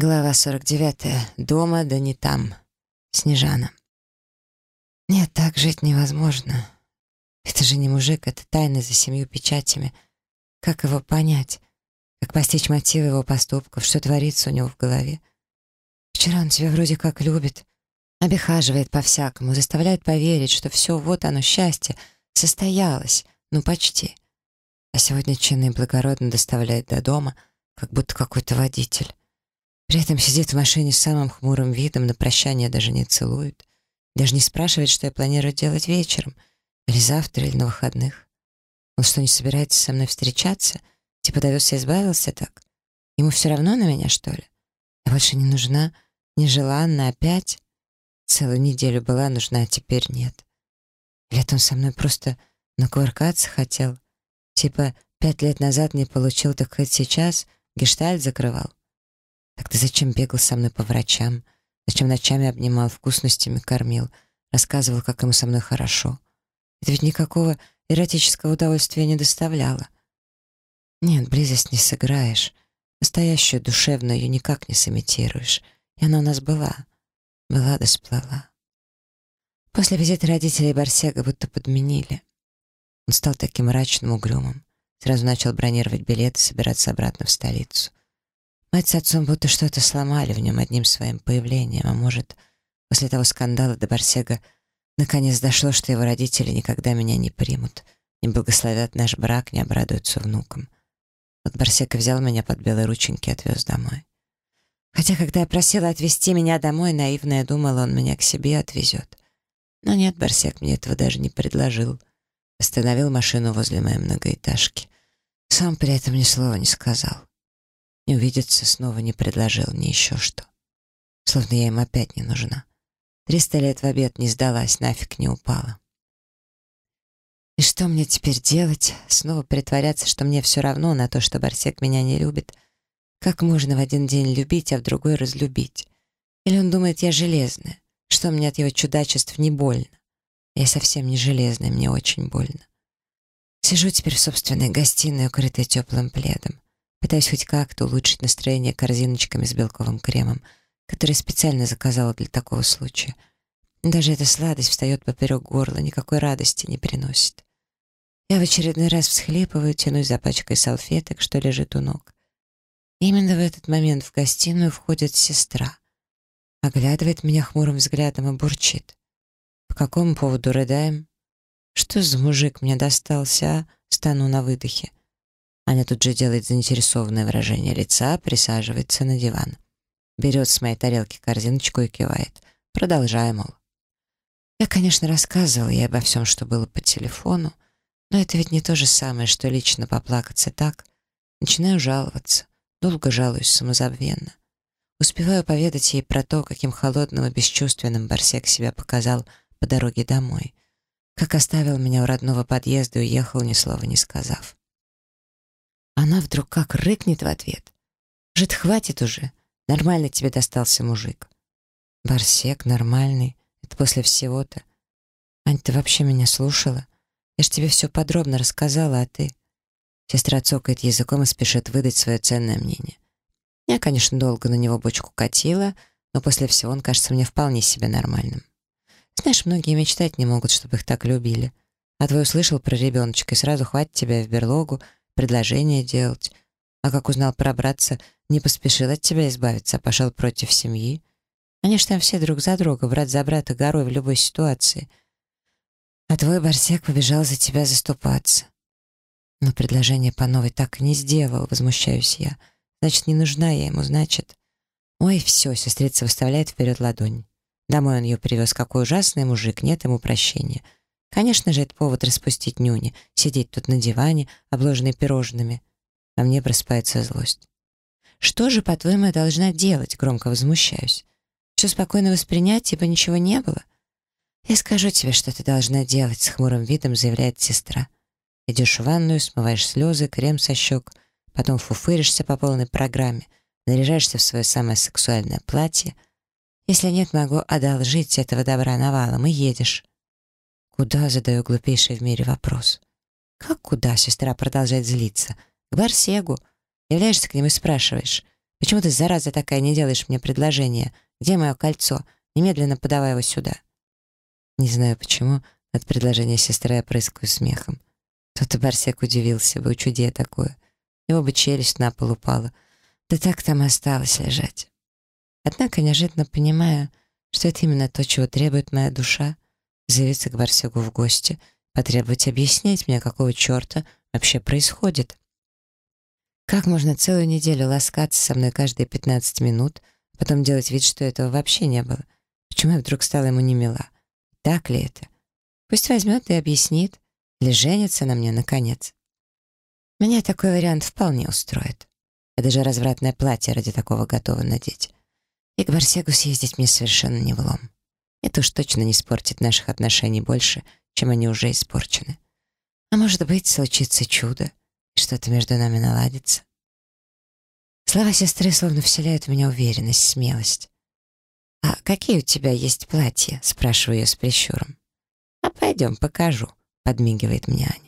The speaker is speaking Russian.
Глава 49. Дома, да не там. Снежана. Нет, так жить невозможно. Это же не мужик, это тайна за семью печатями. Как его понять? Как постичь мотивы его поступков? Что творится у него в голове? Вчера он тебя вроде как любит, обихаживает по-всякому, заставляет поверить, что все, вот оно, счастье, состоялось, ну почти. А сегодня чинно и благородно доставляет до дома, как будто какой-то водитель. При этом сидит в машине с самым хмурым видом, на прощание даже не целует. Даже не спрашивает, что я планирую делать вечером, или завтра, или на выходных. Он что, не собирается со мной встречаться? Типа довез избавился так? Ему все равно на меня, что ли? Я больше не нужна, нежеланна опять? Целую неделю была нужна, а теперь нет. Это он со мной просто накувыркаться хотел? Типа пять лет назад не получил, так хоть сейчас гештальт закрывал. Так ты зачем бегал со мной по врачам? Зачем ночами обнимал, вкусностями кормил, рассказывал, как ему со мной хорошо? Это ведь никакого эротического удовольствия не доставляло. Нет, близость не сыграешь. Настоящую, душевную ее никак не сымитируешь. И она у нас была. Была да сплыла. После визита родителей Барсега будто подменили. Он стал таким мрачным, угрюмым. Сразу начал бронировать билеты, собираться обратно в столицу. Мать с отцом будто что-то сломали в нем одним своим появлением, а может, после того скандала до Барсега наконец дошло, что его родители никогда меня не примут, не благословят наш брак, не обрадуются внукам. Вот Барсека взял меня под белые рученьки и отвез домой. Хотя, когда я просила отвезти меня домой, наивно я думала, он меня к себе отвезет. Но нет, Барсек мне этого даже не предложил. Остановил машину возле моей многоэтажки. Сам при этом ни слова не сказал. Не увидеться снова не предложил, ни еще что. Словно я им опять не нужна. Триста лет в обед не сдалась, нафиг не упала. И что мне теперь делать? Снова притворяться, что мне все равно на то, что Барсек меня не любит? Как можно в один день любить, а в другой разлюбить? Или он думает, я железная, что мне от его чудачеств не больно? Я совсем не железная, мне очень больно. Сижу теперь в собственной гостиной, укрытой теплым пледом. Пытаюсь хоть как-то улучшить настроение корзиночками с белковым кремом, который специально заказала для такого случая. Даже эта сладость встает поперек горла, никакой радости не приносит. Я в очередной раз всхлипываю, тянусь за пачкой салфеток, что лежит у ног. Именно в этот момент в гостиную входит сестра. Оглядывает меня хмурым взглядом и бурчит. «По какому поводу рыдаем?» «Что за мужик мне достался, а?» Стану на выдохе. Аня тут же делает заинтересованное выражение лица, присаживается на диван. Берет с моей тарелки корзиночку и кивает. Продолжай, мол. Я, конечно, рассказывала ей обо всем, что было по телефону, но это ведь не то же самое, что лично поплакаться так. Начинаю жаловаться. Долго жалуюсь самозабвенно. Успеваю поведать ей про то, каким холодным и бесчувственным Барсек себя показал по дороге домой. Как оставил меня у родного подъезда и уехал, ни слова не сказав. Она вдруг как рыкнет в ответ. «Жит, хватит уже. Нормально тебе достался мужик». «Барсек, нормальный. Это после всего-то. Ань, ты вообще меня слушала? Я ж тебе все подробно рассказала, а ты...» Сестра цокает языком и спешит выдать свое ценное мнение. Я, конечно, долго на него бочку катила, но после всего он кажется мне вполне себе нормальным. Знаешь, многие мечтать не могут, чтобы их так любили. А твой услышал про ребеночка и сразу хватит тебя в берлогу, предложение делать. А как узнал про братца, не поспешил от тебя избавиться, а пошел против семьи. Они ж там все друг за друга, брат за брата, горой в любой ситуации. А твой Барсек побежал за тебя заступаться. Но предложение по новой так и не сделал, возмущаюсь я. Значит, не нужна я ему, значит. Ой, все, сестрица выставляет вперед ладонь. Домой он ее привез, какой ужасный мужик, нет ему прощения. Конечно же, это повод распустить нюни, сидеть тут на диване, обложенный пирожными. А мне просыпается злость. «Что же, по-твоему, я должна делать?» — громко возмущаюсь. «Все спокойно воспринять, типа ничего не было?» «Я скажу тебе, что ты должна делать», — с хмурым видом заявляет сестра. Идешь в ванную, смываешь слезы, крем со щек, потом фуфыришься по полной программе, наряжаешься в свое самое сексуальное платье. Если нет, могу одолжить этого добра навалом и едешь. «Куда?» — задаю глупейший в мире вопрос. «Как куда?» — сестра продолжает злиться. «К Барсегу. Являешься к нему и спрашиваешь. Почему ты, зараза такая, не делаешь мне предложение? Где мое кольцо? Немедленно подавай его сюда». Не знаю почему, от предложения сестры я прыскаю смехом. Тот-то Барсек удивился бы, чуде такое. Его бы челюсть на пол упала. Да так там и осталось лежать. Однако неожиданно понимаю, что это именно то, чего требует моя душа, заявиться к Барсегу в гости, потребовать объяснить мне, какого черта вообще происходит. Как можно целую неделю ласкаться со мной каждые 15 минут, потом делать вид, что этого вообще не было? Почему я вдруг стала ему не мила? Так ли это? Пусть возьмет и объяснит, или женится на мне, наконец. Меня такой вариант вполне устроит. Я даже развратное платье ради такого готова надеть. И к Барсегу съездить мне совершенно не влом. Это уж точно не испортит наших отношений больше, чем они уже испорчены. А может быть, случится чудо, и что-то между нами наладится. Слова сестры словно вселяют в меня уверенность, смелость. «А какие у тебя есть платья?» — спрашиваю ее с прищуром. «А пойдем, покажу», — подмигивает мне Аня.